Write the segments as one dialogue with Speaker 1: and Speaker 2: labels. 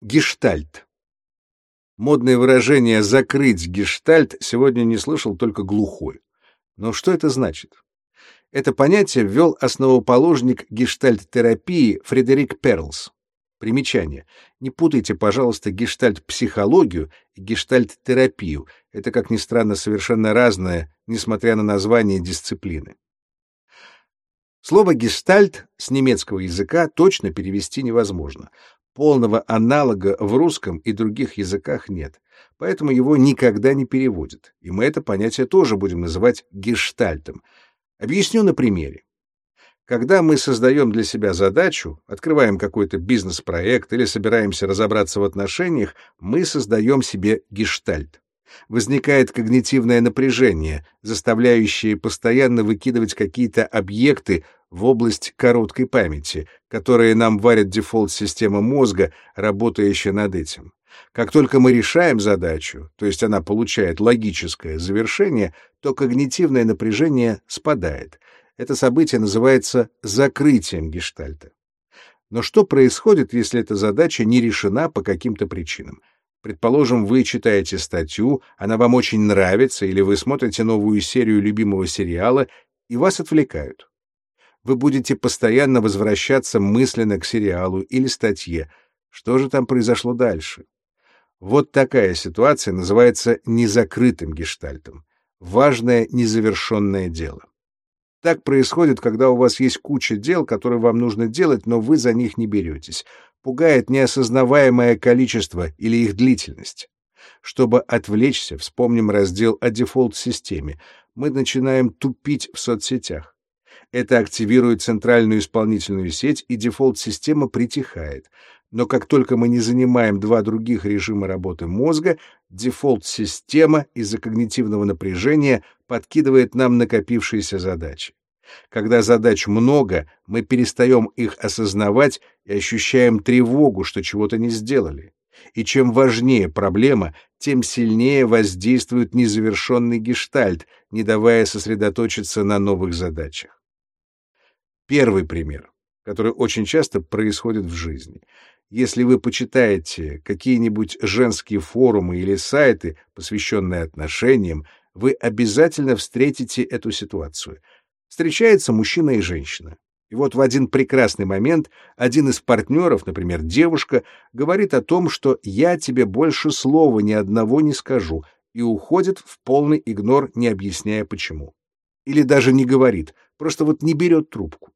Speaker 1: Гештальт. Модное выражение «закрыть гештальт» сегодня не слышал только глухой. Но что это значит? Это понятие ввел основоположник гештальт-терапии Фредерик Перлс. Примечание. Не путайте, пожалуйста, гештальт-психологию и гештальт-терапию. Это, как ни странно, совершенно разное, несмотря на название дисциплины. Слово «гештальт» с немецкого языка точно перевести невозможно. Полного аналога в русском и других языках нет, поэтому его никогда не переводят, и мы это понятие тоже будем называть гештальтом. Объясню на примере. Когда мы создаем для себя задачу, открываем какой-то бизнес-проект или собираемся разобраться в отношениях, мы создаем себе гештальт. Возникает когнитивное напряжение, заставляющее постоянно выкидывать какие-то объекты в область короткой памяти, которые нам варит дефолт-система мозга, работающая над этим. Как только мы решаем задачу, то есть она получает логическое завершение, то когнитивное напряжение спадает. Это событие называется закрытием гештальта. Но что происходит, если эта задача не решена по каким-то причинам? Предположим, вы читаете статью, она вам очень нравится, или вы смотрите новую серию любимого сериала, и вас отвлекают вы будете постоянно возвращаться мысленно к сериалу или статье. Что же там произошло дальше? Вот такая ситуация называется незакрытым гештальтом. Важное незавершенное дело. Так происходит, когда у вас есть куча дел, которые вам нужно делать, но вы за них не беретесь. Пугает неосознаваемое количество или их длительность. Чтобы отвлечься, вспомним раздел о дефолт-системе. Мы начинаем тупить в соцсетях. Это активирует центральную исполнительную сеть, и дефолт-система притихает. Но как только мы не занимаем два других режима работы мозга, дефолт-система из-за когнитивного напряжения подкидывает нам накопившиеся задачи. Когда задач много, мы перестаем их осознавать и ощущаем тревогу, что чего-то не сделали. И чем важнее проблема, тем сильнее воздействует незавершенный гештальт, не давая сосредоточиться на новых задачах. Первый пример, который очень часто происходит в жизни. Если вы почитаете какие-нибудь женские форумы или сайты, посвященные отношениям, вы обязательно встретите эту ситуацию. Встречается мужчина и женщина. И вот в один прекрасный момент один из партнеров, например, девушка, говорит о том, что «я тебе больше слова ни одного не скажу», и уходит в полный игнор, не объясняя почему. Или даже не говорит, просто вот не берет трубку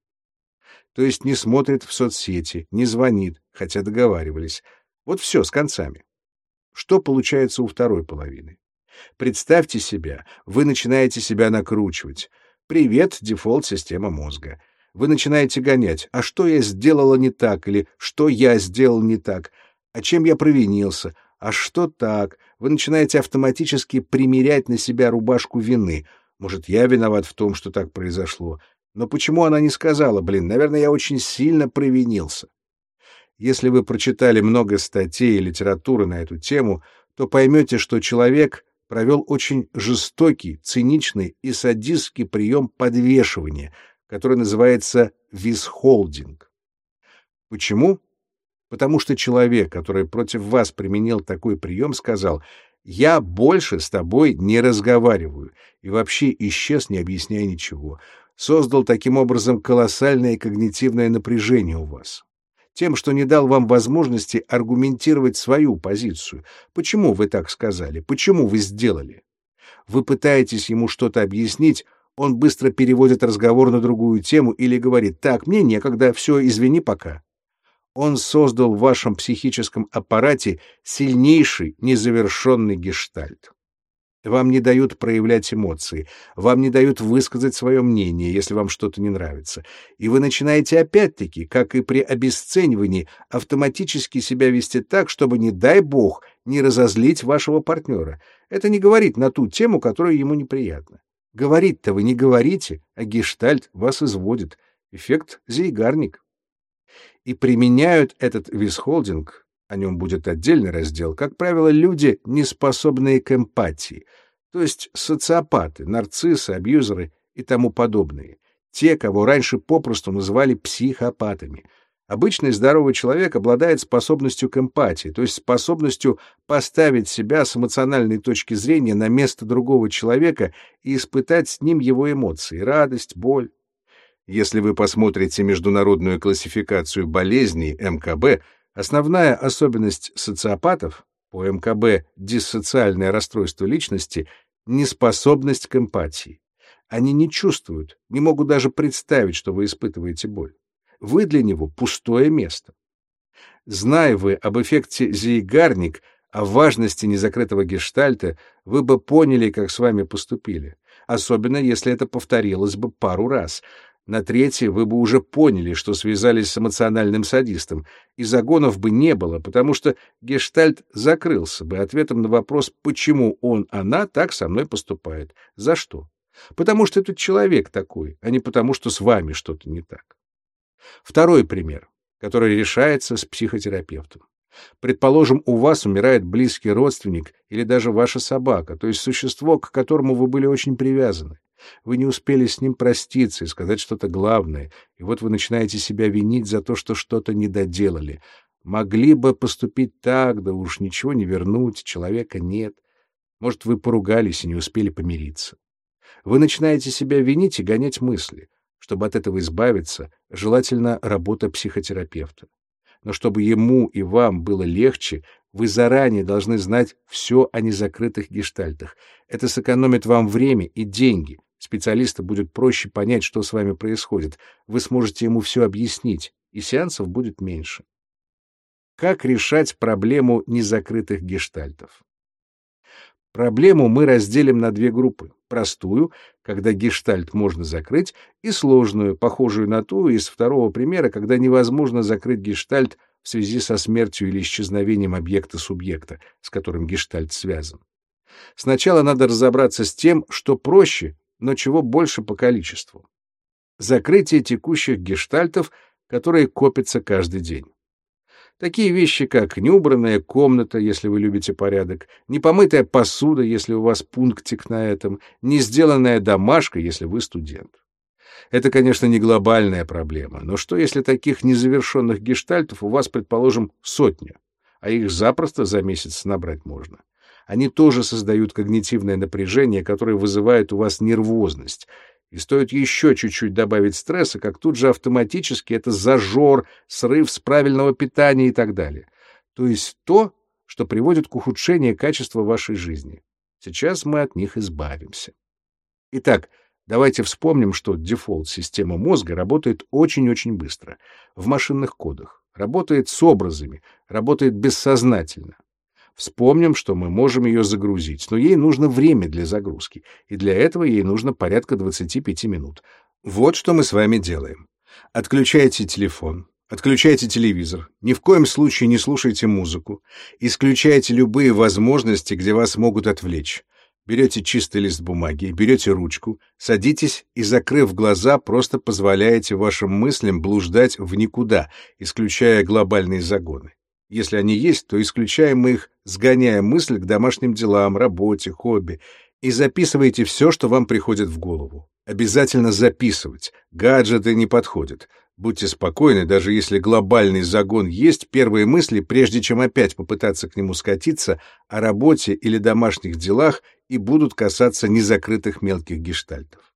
Speaker 1: то есть не смотрит в соцсети, не звонит, хотя договаривались. Вот все с концами. Что получается у второй половины? Представьте себя, вы начинаете себя накручивать. Привет, дефолт-система мозга. Вы начинаете гонять, а что я сделала не так, или что я сделал не так, а чем я провинился, а что так. Вы начинаете автоматически примерять на себя рубашку вины. Может, я виноват в том, что так произошло, но почему она не сказала, блин, наверное, я очень сильно провинился? Если вы прочитали много статей и литературы на эту тему, то поймете, что человек провел очень жестокий, циничный и садистский прием подвешивания, который называется висхолдинг. Почему? Потому что человек, который против вас применил такой прием, сказал «Я больше с тобой не разговариваю» и вообще исчез, не объясняя ничего создал таким образом колоссальное когнитивное напряжение у вас. Тем, что не дал вам возможности аргументировать свою позицию. Почему вы так сказали? Почему вы сделали? Вы пытаетесь ему что-то объяснить, он быстро переводит разговор на другую тему или говорит «Так, мне некогда, все, извини пока». Он создал в вашем психическом аппарате сильнейший незавершенный гештальт. Вам не дают проявлять эмоции, вам не дают высказать свое мнение, если вам что-то не нравится. И вы начинаете опять-таки, как и при обесценивании, автоматически себя вести так, чтобы, не дай бог, не разозлить вашего партнера. Это не говорит на ту тему, которая ему неприятна. Говорить-то вы не говорите, а гештальт вас изводит. Эффект зейгарник. И применяют этот висхолдинг о нем будет отдельный раздел, как правило, люди, не способные к эмпатии, то есть социопаты, нарциссы, абьюзеры и тому подобные, те, кого раньше попросту называли психопатами. Обычный здоровый человек обладает способностью к эмпатии, то есть способностью поставить себя с эмоциональной точки зрения на место другого человека и испытать с ним его эмоции — радость, боль. Если вы посмотрите международную классификацию болезней МКБ, основная особенность социопатов по МКБ диссоциальное расстройство личности — неспособность к эмпатии. Они не чувствуют, не могут даже представить, что вы испытываете боль. Вы для него пустое место. Зная вы об эффекте Зейгарник, о важности незакрытого гештальта, вы бы поняли, как с вами поступили. Особенно, если это повторилось бы пару раз. На третье вы бы уже поняли, что связались с эмоциональным садистом, и загонов бы не было, потому что гештальт закрылся бы ответом на вопрос, почему он, она так со мной поступает. За что? Потому что этот человек такой, а не потому, что с вами что-то не так. Второй пример, который решается с психотерапевтом. Предположим, у вас умирает близкий родственник или даже ваша собака, то есть существо, к которому вы были очень привязаны. Вы не успели с ним проститься и сказать что-то главное, и вот вы начинаете себя винить за то, что что-то не доделали. Могли бы поступить так, да уж ничего не вернуть, человека нет. Может, вы поругались и не успели помириться. Вы начинаете себя винить и гонять мысли. Чтобы от этого избавиться, желательно работа психотерапевта. Но чтобы ему и вам было легче, вы заранее должны знать все о незакрытых гештальтах. Это сэкономит вам время и деньги. Специалисту будет проще понять, что с вами происходит. Вы сможете ему все объяснить, и сеансов будет меньше. Как решать проблему незакрытых гештальтов? Проблему мы разделим на две группы. Простую, когда гештальт можно закрыть, и сложную, похожую на ту из второго примера, когда невозможно закрыть гештальт в связи со смертью или исчезновением объекта-субъекта, с которым гештальт связан. Сначала надо разобраться с тем, что проще, но чего больше по количеству. Закрытие текущих гештальтов, которые копятся каждый день. Такие вещи, как неубранная комната, если вы любите порядок, непомытая посуда, если у вас пунктик на этом, не сделанная домашка, если вы студент. Это, конечно, не глобальная проблема, но что, если таких незавершенных гештальтов у вас, предположим, сотня, а их запросто за месяц набрать можно? Они тоже создают когнитивное напряжение, которое вызывает у вас нервозность, и стоит еще чуть-чуть добавить стресса, как тут же автоматически это зажор, срыв с правильного питания и так далее. То есть то, что приводит к ухудшению качества вашей жизни. Сейчас мы от них избавимся. Итак, давайте вспомним, что дефолт-система мозга работает очень-очень быстро, в машинных кодах, работает с образами, работает бессознательно. Вспомним, что мы можем ее загрузить, но ей нужно время для загрузки, и для этого ей нужно порядка 25 минут. Вот что мы с вами делаем. Отключайте телефон, отключайте телевизор, ни в коем случае не слушайте музыку, исключайте любые возможности, где вас могут отвлечь. Берете чистый лист бумаги, берете ручку, садитесь и, закрыв глаза, просто позволяете вашим мыслям блуждать в никуда, исключая глобальные загоны. Если они есть, то исключаем мы их, сгоняя мысль к домашним делам, работе, хобби, и записывайте все, что вам приходит в голову. Обязательно записывать. Гаджеты не подходят. Будьте спокойны, даже если глобальный загон есть, первые мысли, прежде чем опять попытаться к нему скатиться, о работе или домашних делах и будут касаться незакрытых мелких гештальтов.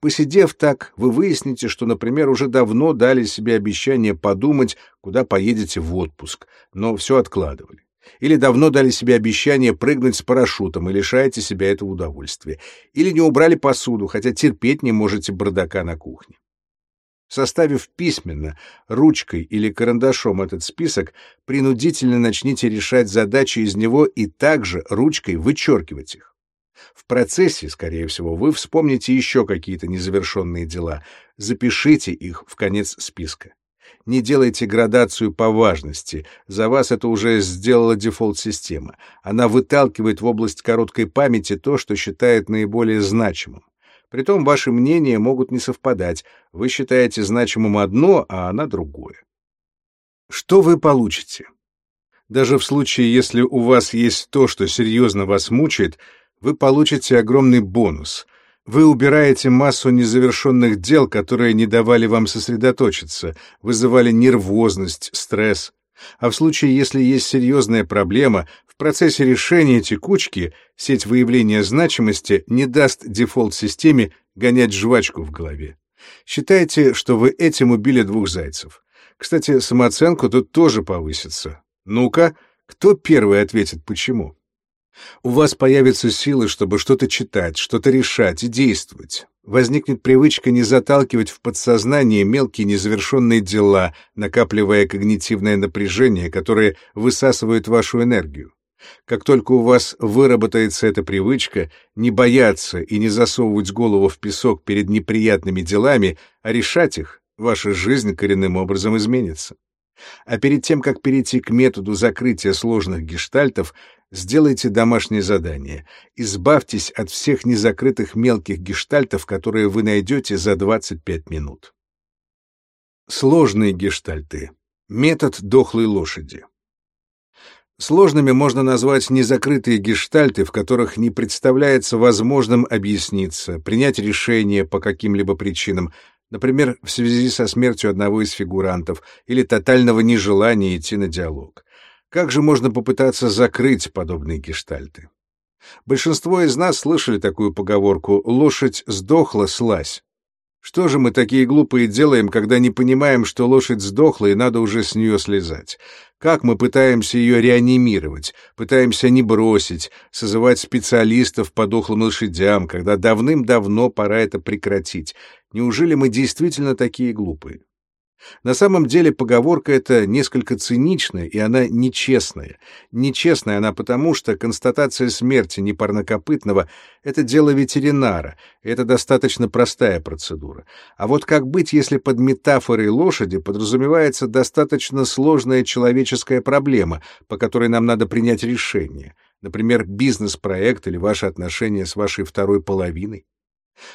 Speaker 1: Посидев так, вы выясните, что, например, уже давно дали себе обещание подумать, куда поедете в отпуск, но все откладывали. Или давно дали себе обещание прыгнуть с парашютом и лишаете себя этого удовольствия. Или не убрали посуду, хотя терпеть не можете бардака на кухне. Составив письменно, ручкой или карандашом этот список, принудительно начните решать задачи из него и также ручкой вычеркивать их. В процессе, скорее всего, вы вспомните еще какие-то незавершенные дела. Запишите их в конец списка. Не делайте градацию по важности. За вас это уже сделала дефолт-система. Она выталкивает в область короткой памяти то, что считает наиболее значимым. Притом ваши мнения могут не совпадать. Вы считаете значимым одно, а она другое. Что вы получите? Даже в случае, если у вас есть то, что серьезно вас мучает, вы получите огромный бонус. Вы убираете массу незавершенных дел, которые не давали вам сосредоточиться, вызывали нервозность, стресс. А в случае, если есть серьезная проблема, в процессе решения текучки сеть выявления значимости не даст дефолт-системе гонять жвачку в голове. Считайте, что вы этим убили двух зайцев. Кстати, самооценку тут тоже повысится. Ну-ка, кто первый ответит почему? У вас появятся силы, чтобы что-то читать, что-то решать и действовать. Возникнет привычка не заталкивать в подсознание мелкие незавершенные дела, накапливая когнитивное напряжение, которое высасывает вашу энергию. Как только у вас выработается эта привычка, не бояться и не засовывать голову в песок перед неприятными делами, а решать их, ваша жизнь коренным образом изменится. А перед тем, как перейти к методу закрытия сложных гештальтов, сделайте домашнее задание. Избавьтесь от всех незакрытых мелких гештальтов, которые вы найдете за 25 минут. Сложные гештальты. Метод дохлой лошади. Сложными можно назвать незакрытые гештальты, в которых не представляется возможным объясниться, принять решение по каким-либо причинам, например, в связи со смертью одного из фигурантов или тотального нежелания идти на диалог. Как же можно попытаться закрыть подобные гештальты? Большинство из нас слышали такую поговорку «лошадь сдохла, слазь». Что же мы такие глупые делаем, когда не понимаем, что лошадь сдохла и надо уже с нее слезать? Как мы пытаемся ее реанимировать, пытаемся не бросить, созывать специалистов по дохлым лошадям, когда давным-давно пора это прекратить? Неужели мы действительно такие глупые? На самом деле поговорка эта несколько циничная, и она нечестная. Нечестная она потому, что констатация смерти непарнокопытного — это дело ветеринара, это достаточно простая процедура. А вот как быть, если под метафорой лошади подразумевается достаточно сложная человеческая проблема, по которой нам надо принять решение? Например, бизнес-проект или ваши отношения с вашей второй половиной?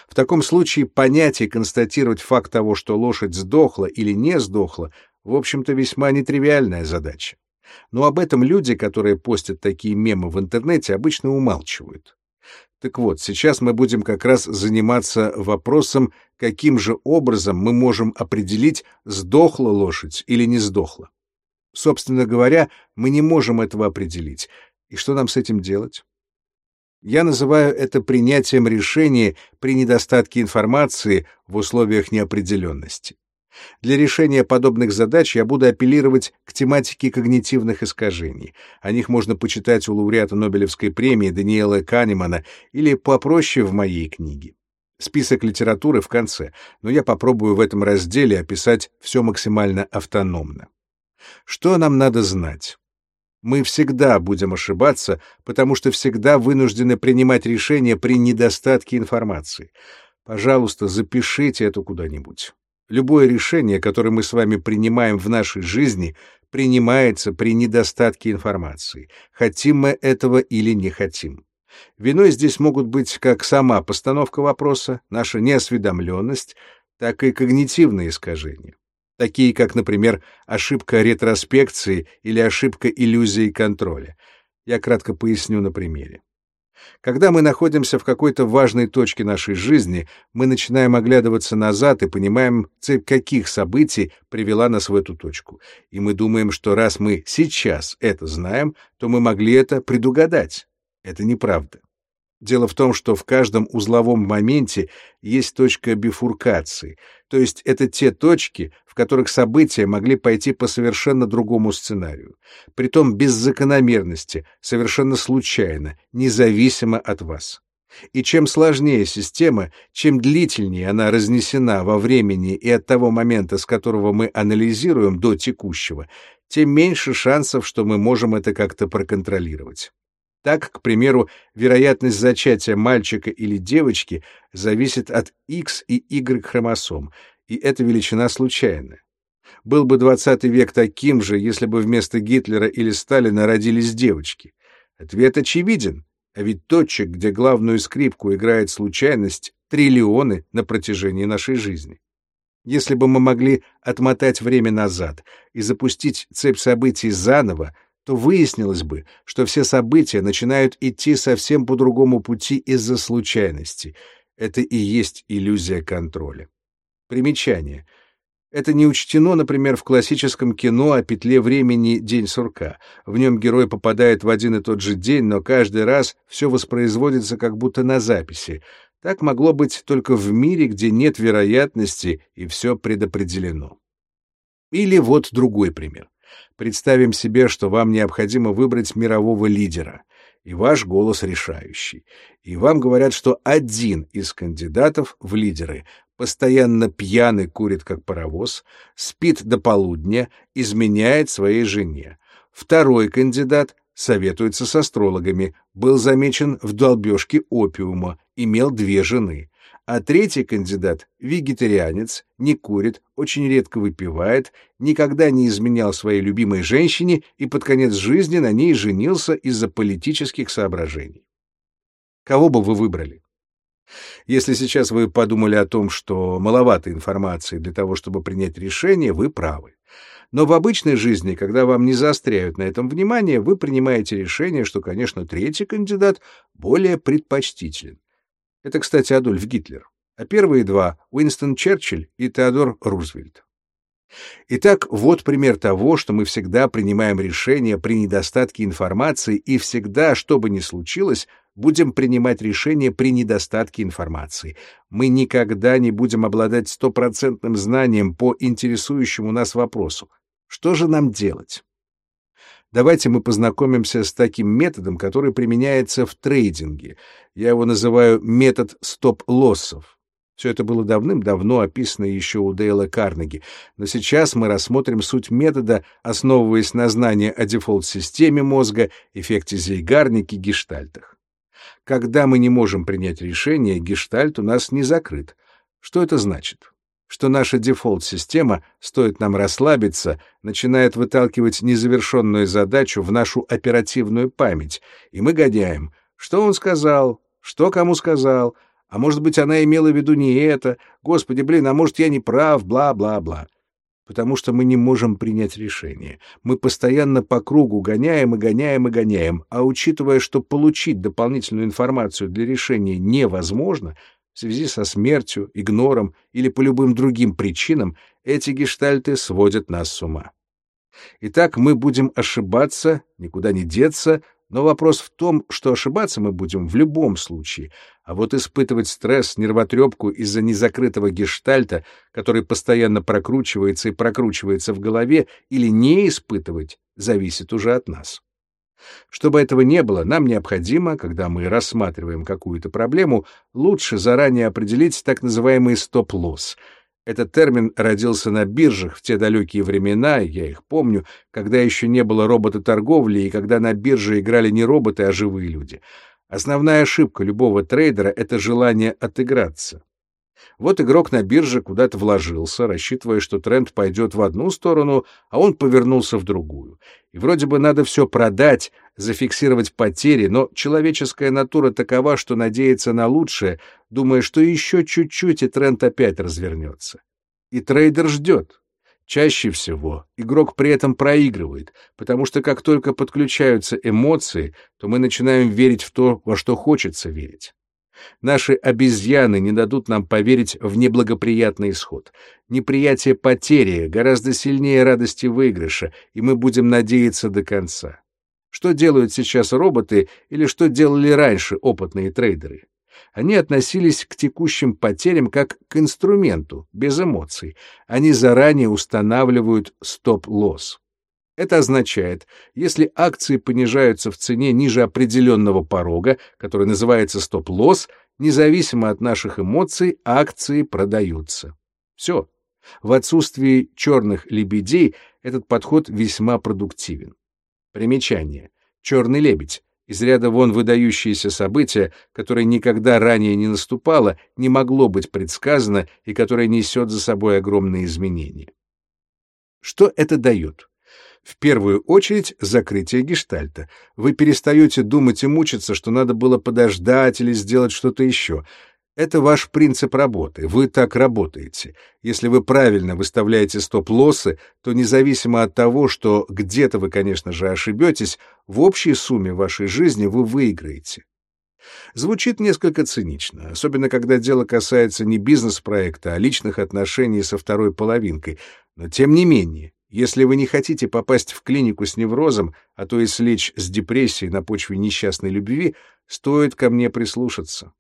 Speaker 1: В таком случае понять и констатировать факт того, что лошадь сдохла или не сдохла, в общем-то весьма нетривиальная задача. Но об этом люди, которые постят такие мемы в интернете, обычно умалчивают. Так вот, сейчас мы будем как раз заниматься вопросом, каким же образом мы можем определить, сдохла лошадь или не сдохла. Собственно говоря, мы не можем этого определить. И что нам с этим делать? Я называю это принятием решения при недостатке информации в условиях неопределенности. Для решения подобных задач я буду апеллировать к тематике когнитивных искажений. О них можно почитать у лауреата Нобелевской премии Даниэла Канемана или попроще в моей книге. Список литературы в конце, но я попробую в этом разделе описать все максимально автономно. Что нам надо знать? Мы всегда будем ошибаться, потому что всегда вынуждены принимать решения при недостатке информации. Пожалуйста, запишите это куда-нибудь. Любое решение, которое мы с вами принимаем в нашей жизни, принимается при недостатке информации, хотим мы этого или не хотим. Виной здесь могут быть как сама постановка вопроса, наша неосведомленность, так и когнитивные искажения такие как, например, ошибка ретроспекции или ошибка иллюзии контроля. Я кратко поясню на примере. Когда мы находимся в какой-то важной точке нашей жизни, мы начинаем оглядываться назад и понимаем, цепь каких событий привела нас в эту точку. И мы думаем, что раз мы сейчас это знаем, то мы могли это предугадать. Это неправда. Дело в том, что в каждом узловом моменте есть точка бифуркации, то есть это те точки, в которых события могли пойти по совершенно другому сценарию, притом без закономерности, совершенно случайно, независимо от вас. И чем сложнее система, чем длительнее она разнесена во времени и от того момента, с которого мы анализируем, до текущего, тем меньше шансов, что мы можем это как-то проконтролировать. Так, к примеру, вероятность зачатия мальчика или девочки зависит от X и Y хромосом, и эта величина случайная. Был бы 20 век таким же, если бы вместо Гитлера или Сталина родились девочки. Ответ очевиден, а ведь точек, где главную скрипку играет случайность, триллионы на протяжении нашей жизни. Если бы мы могли отмотать время назад и запустить цепь событий заново, то выяснилось бы, что все события начинают идти совсем по другому пути из-за случайности. Это и есть иллюзия контроля. Примечание. Это не учтено, например, в классическом кино о петле времени «День сурка». В нем герой попадает в один и тот же день, но каждый раз все воспроизводится как будто на записи. Так могло быть только в мире, где нет вероятности и все предопределено. Или вот другой пример. Представим себе, что вам необходимо выбрать мирового лидера, и ваш голос решающий. И вам говорят, что один из кандидатов в лидеры постоянно пьяный курит как паровоз, спит до полудня, изменяет своей жене. Второй кандидат советуется с астрологами, был замечен в долбежке опиума, имел две жены. А третий кандидат — вегетарианец, не курит, очень редко выпивает, никогда не изменял своей любимой женщине и под конец жизни на ней женился из-за политических соображений. Кого бы вы выбрали? Если сейчас вы подумали о том, что маловато информации для того, чтобы принять решение, вы правы. Но в обычной жизни, когда вам не заостряют на этом внимание, вы принимаете решение, что, конечно, третий кандидат более предпочтителен. Это, кстати, Адольф Гитлер. А первые два — Уинстон Черчилль и Теодор Рузвельт. Итак, вот пример того, что мы всегда принимаем решения при недостатке информации и всегда, что бы ни случилось, будем принимать решения при недостатке информации. Мы никогда не будем обладать стопроцентным знанием по интересующему нас вопросу. Что же нам делать? Давайте мы познакомимся с таким методом, который применяется в трейдинге. Я его называю метод стоп-лоссов. Все это было давным-давно описано еще у Дейла Карнеги, но сейчас мы рассмотрим суть метода, основываясь на знании о дефолт-системе мозга, эффекте Зейгарники, гештальтах. Когда мы не можем принять решение, гештальт у нас не закрыт. Что это значит? Что наша дефолт-система, стоит нам расслабиться, начинает выталкивать незавершенную задачу в нашу оперативную память, и мы гоняем. Что он сказал? Что кому сказал? А может быть, она имела в виду не это? Господи, блин, а может, я не прав? Бла-бла-бла потому что мы не можем принять решение. Мы постоянно по кругу гоняем и гоняем и гоняем, а учитывая, что получить дополнительную информацию для решения невозможно, в связи со смертью, игнором или по любым другим причинам, эти гештальты сводят нас с ума. Итак, мы будем ошибаться, никуда не деться, но вопрос в том, что ошибаться мы будем в любом случае, а вот испытывать стресс, нервотрепку из-за незакрытого гештальта, который постоянно прокручивается и прокручивается в голове, или не испытывать, зависит уже от нас. Чтобы этого не было, нам необходимо, когда мы рассматриваем какую-то проблему, лучше заранее определить так называемый стоп-лосс — этот термин родился на биржах в те далекие времена, я их помню, когда еще не было робота-торговли и когда на бирже играли не роботы, а живые люди. Основная ошибка любого трейдера — это желание отыграться. Вот игрок на бирже куда-то вложился, рассчитывая, что тренд пойдет в одну сторону, а он повернулся в другую. И вроде бы надо все продать, зафиксировать потери, но человеческая натура такова, что надеется на лучшее, думая, что еще чуть-чуть и тренд опять развернется. И трейдер ждет. Чаще всего игрок при этом проигрывает, потому что как только подключаются эмоции, то мы начинаем верить в то, во что хочется верить. Наши обезьяны не дадут нам поверить в неблагоприятный исход. Неприятие потери гораздо сильнее радости выигрыша, и мы будем надеяться до конца. Что делают сейчас роботы или что делали раньше опытные трейдеры? Они относились к текущим потерям как к инструменту, без эмоций. Они заранее устанавливают стоп-лосс. Это означает, если акции понижаются в цене ниже определенного порога, который называется стоп-лосс, независимо от наших эмоций, акции продаются. Все. В отсутствии черных лебедей этот подход весьма продуктивен. Примечание. Черный лебедь. Из ряда вон выдающееся событие, которое никогда ранее не наступало, не могло быть предсказано и которое несет за собой огромные изменения. Что это дает? В первую очередь закрытие гештальта. Вы перестаете думать и мучиться, что надо было подождать или сделать что-то еще. Это ваш принцип работы, вы так работаете. Если вы правильно выставляете стоп-лоссы, то независимо от того, что где-то вы, конечно же, ошибетесь, в общей сумме вашей жизни вы выиграете. Звучит несколько цинично, особенно когда дело касается не бизнес-проекта, а личных отношений со второй половинкой. Но тем не менее, если вы не хотите попасть в клинику с неврозом, а то и слечь с депрессией на почве несчастной любви, стоит ко мне прислушаться.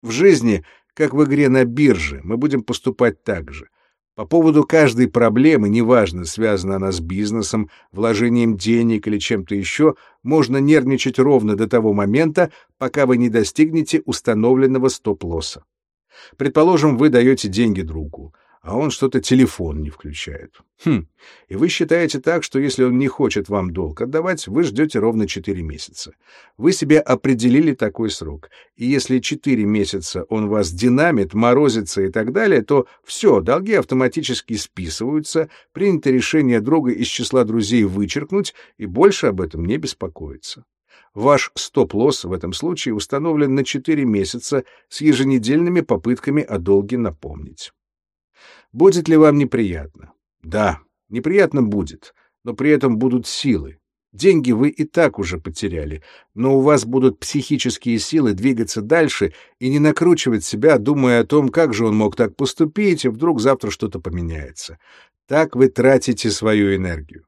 Speaker 1: В жизни, как в игре на бирже, мы будем поступать так же — по поводу каждой проблемы, неважно, связана она с бизнесом, вложением денег или чем-то еще, можно нервничать ровно до того момента, пока вы не достигнете установленного стоп-лосса. Предположим, вы даете деньги другу а он что-то телефон не включает. Хм, и вы считаете так, что если он не хочет вам долг отдавать, вы ждете ровно 4 месяца. Вы себе определили такой срок, и если 4 месяца он вас динамит, морозится и так далее, то все, долги автоматически списываются, принято решение друга из числа друзей вычеркнуть и больше об этом не беспокоиться. Ваш стоп-лосс в этом случае установлен на 4 месяца с еженедельными попытками о долге напомнить. Будет ли вам неприятно? Да, неприятно будет, но при этом будут силы. Деньги вы и так уже потеряли, но у вас будут психические силы двигаться дальше и не накручивать себя, думая о том, как же он мог так поступить, и вдруг завтра что-то поменяется. Так вы тратите свою энергию.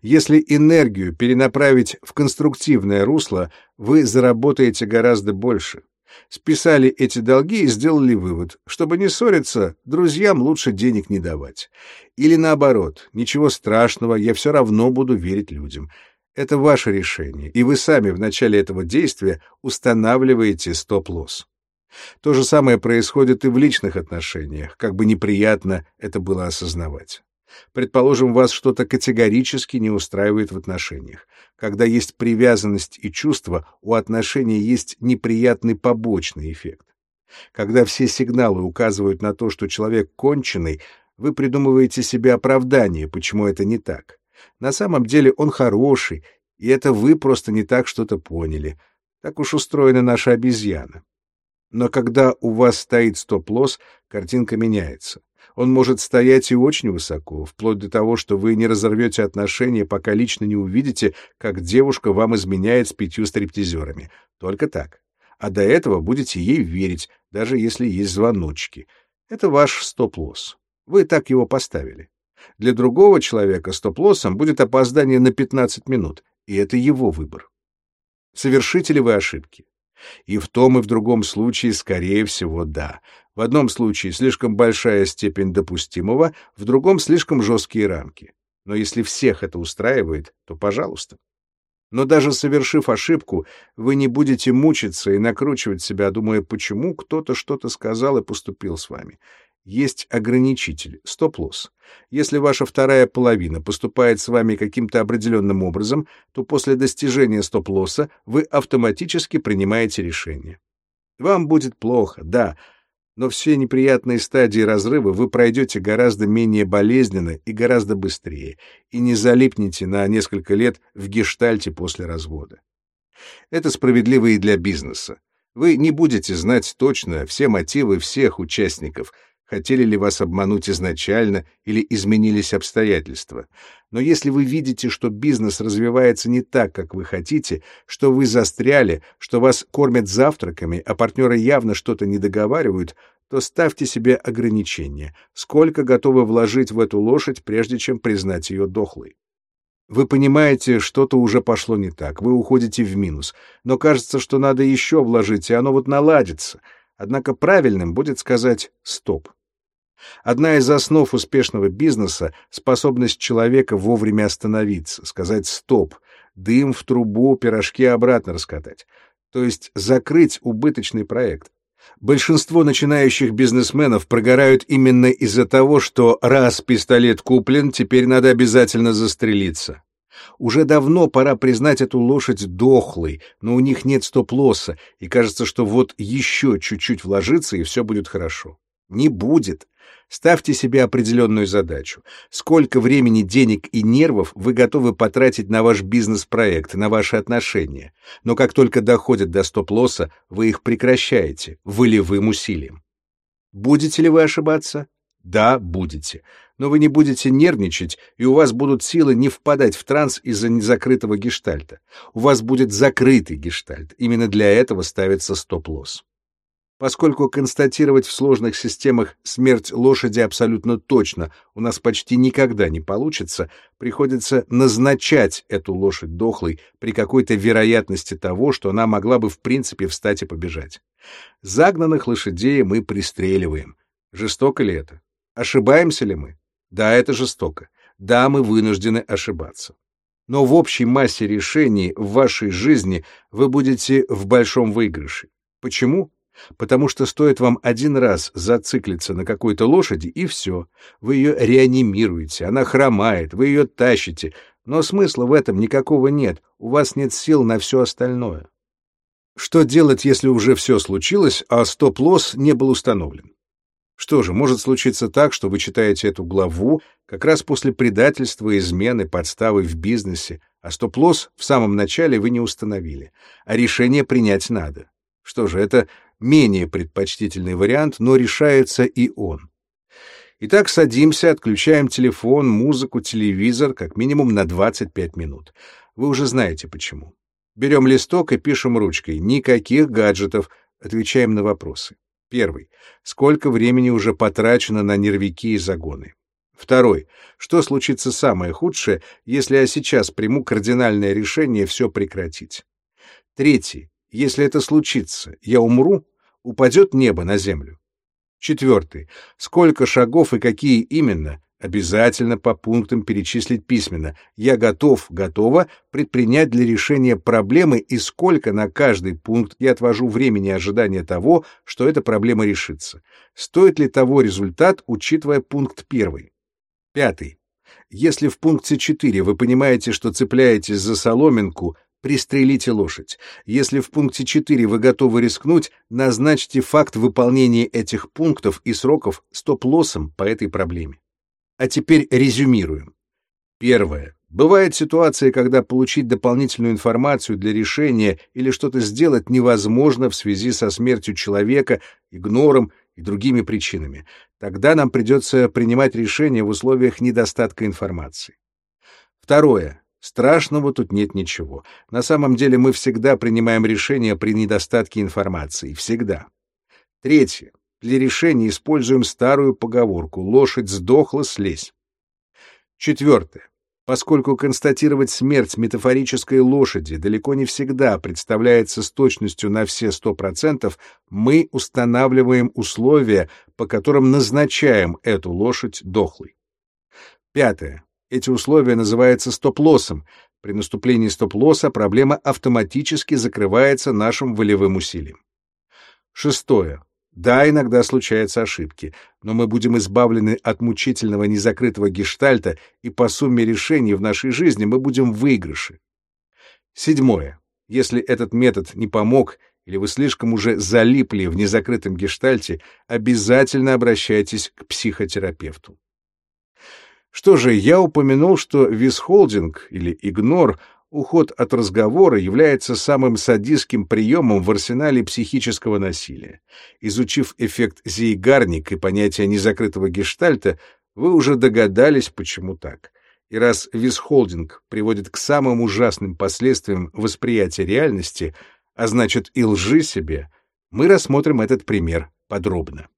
Speaker 1: Если энергию перенаправить в конструктивное русло, вы заработаете гораздо больше списали эти долги и сделали вывод, чтобы не ссориться, друзьям лучше денег не давать. Или наоборот, ничего страшного, я все равно буду верить людям. Это ваше решение, и вы сами в начале этого действия устанавливаете стоп-лосс. То же самое происходит и в личных отношениях, как бы неприятно это было осознавать. Предположим, вас что-то категорически не устраивает в отношениях. Когда есть привязанность и чувство, у отношений есть неприятный побочный эффект. Когда все сигналы указывают на то, что человек конченый, вы придумываете себе оправдание, почему это не так. На самом деле он хороший, и это вы просто не так что-то поняли. Так уж устроена наша обезьяна. Но когда у вас стоит стоп-лосс, картинка меняется. Он может стоять и очень высоко, вплоть до того, что вы не разорвете отношения, пока лично не увидите, как девушка вам изменяет с пятью стриптизерами. Только так. А до этого будете ей верить, даже если есть звоночки. Это ваш стоп-лосс. Вы так его поставили. Для другого человека стоп-лоссом будет опоздание на 15 минут, и это его выбор. Совершите ли вы ошибки? И в том и в другом случае, скорее всего, да. В одном случае слишком большая степень допустимого, в другом слишком жесткие рамки. Но если всех это устраивает, то пожалуйста. Но даже совершив ошибку, вы не будете мучиться и накручивать себя, думая, почему кто-то что-то сказал и поступил с вами. Есть ограничитель, стоп-лосс. Если ваша вторая половина поступает с вами каким-то определенным образом, то после достижения стоп-лосса вы автоматически принимаете решение. Вам будет плохо, да, но все неприятные стадии разрыва вы пройдете гораздо менее болезненно и гораздо быстрее, и не залипнете на несколько лет в гештальте после развода. Это справедливо и для бизнеса. Вы не будете знать точно все мотивы всех участников — хотели ли вас обмануть изначально или изменились обстоятельства. Но если вы видите, что бизнес развивается не так, как вы хотите, что вы застряли, что вас кормят завтраками, а партнеры явно что-то не договаривают, то ставьте себе ограничения, сколько готовы вложить в эту лошадь, прежде чем признать ее дохлой. Вы понимаете, что-то уже пошло не так, вы уходите в минус, но кажется, что надо еще вложить, и оно вот наладится — Однако правильным будет сказать «стоп». Одна из основ успешного бизнеса — способность человека вовремя остановиться, сказать «стоп», дым в трубу, пирожки обратно раскатать. То есть закрыть убыточный проект. Большинство начинающих бизнесменов прогорают именно из-за того, что раз пистолет куплен, теперь надо обязательно застрелиться. Уже давно пора признать эту лошадь дохлой, но у них нет стоп-лосса, и кажется, что вот еще чуть-чуть вложиться, и все будет хорошо. Не будет. Ставьте себе определенную задачу. Сколько времени, денег и нервов вы готовы потратить на ваш бизнес-проект, на ваши отношения. Но как только доходят до стоп-лосса, вы их прекращаете волевым усилием. Будете ли вы ошибаться? Да, будете. Но вы не будете нервничать, и у вас будут силы не впадать в транс из-за незакрытого гештальта. У вас будет закрытый гештальт. Именно для этого ставится стоп-лосс. Поскольку констатировать в сложных системах смерть лошади абсолютно точно у нас почти никогда не получится, приходится назначать эту лошадь дохлой при какой-то вероятности того, что она могла бы в принципе встать и побежать. Загнанных лошадей мы пристреливаем. Жестоко ли это? Ошибаемся ли мы? Да, это жестоко. Да, мы вынуждены ошибаться. Но в общей массе решений в вашей жизни вы будете в большом выигрыше. Почему? Потому что стоит вам один раз зациклиться на какой-то лошади, и все. Вы ее реанимируете, она хромает, вы ее тащите, но смысла в этом никакого нет, у вас нет сил на все остальное. Что делать, если уже все случилось, а стоп-лосс не был установлен? Что же, может случиться так, что вы читаете эту главу как раз после предательства, измены, подставы в бизнесе, а стоп-лосс в самом начале вы не установили, а решение принять надо. Что же, это менее предпочтительный вариант, но решается и он. Итак, садимся, отключаем телефон, музыку, телевизор как минимум на 25 минут. Вы уже знаете почему. Берем листок и пишем ручкой. Никаких гаджетов. Отвечаем на вопросы. Первый. Сколько времени уже потрачено на нервики и загоны? Второй. Что случится самое худшее, если я сейчас приму кардинальное решение все прекратить? Третий. Если это случится, я умру? Упадет небо на землю? Четвертый. Сколько шагов и какие именно Обязательно по пунктам перечислить письменно. Я готов, готова предпринять для решения проблемы и сколько на каждый пункт я отвожу времени ожидания того, что эта проблема решится. Стоит ли того результат, учитывая пункт первый? Пятый. Если в пункте 4 вы понимаете, что цепляетесь за соломинку, пристрелите лошадь. Если в пункте 4 вы готовы рискнуть, назначьте факт выполнения этих пунктов и сроков стоп-лоссом по этой проблеме. А теперь резюмируем. Первое. Бывают ситуации, когда получить дополнительную информацию для решения или что-то сделать невозможно в связи со смертью человека, игнором и другими причинами. Тогда нам придется принимать решение в условиях недостатка информации. Второе. Страшного тут нет ничего. На самом деле мы всегда принимаем решения при недостатке информации. Всегда. Третье. Для решения используем старую поговорку «лошадь сдохла, слезь». Четвертое. Поскольку констатировать смерть метафорической лошади далеко не всегда представляется с точностью на все 100%, мы устанавливаем условия, по которым назначаем эту лошадь дохлой. Пятое. Эти условия называются стоп-лоссом. При наступлении стоп-лосса проблема автоматически закрывается нашим волевым усилием. Шестое. Да, иногда случаются ошибки, но мы будем избавлены от мучительного незакрытого гештальта, и по сумме решений в нашей жизни мы будем в выигрыше. Седьмое. Если этот метод не помог, или вы слишком уже залипли в незакрытом гештальте, обязательно обращайтесь к психотерапевту. Что же, я упомянул, что висхолдинг или игнор — уход от разговора является самым садистским приемом в арсенале психического насилия. Изучив эффект Зейгарник и понятие незакрытого гештальта, вы уже догадались, почему так. И раз висхолдинг приводит к самым ужасным последствиям восприятия реальности, а значит и лжи себе, мы рассмотрим этот пример подробно.